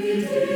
Amen.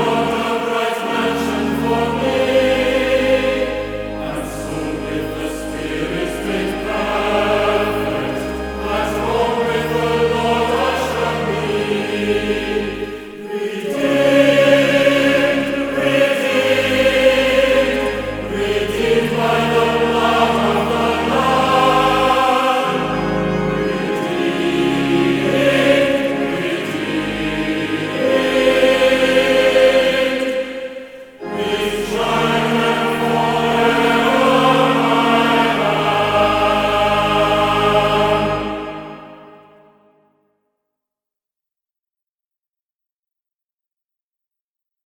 Domino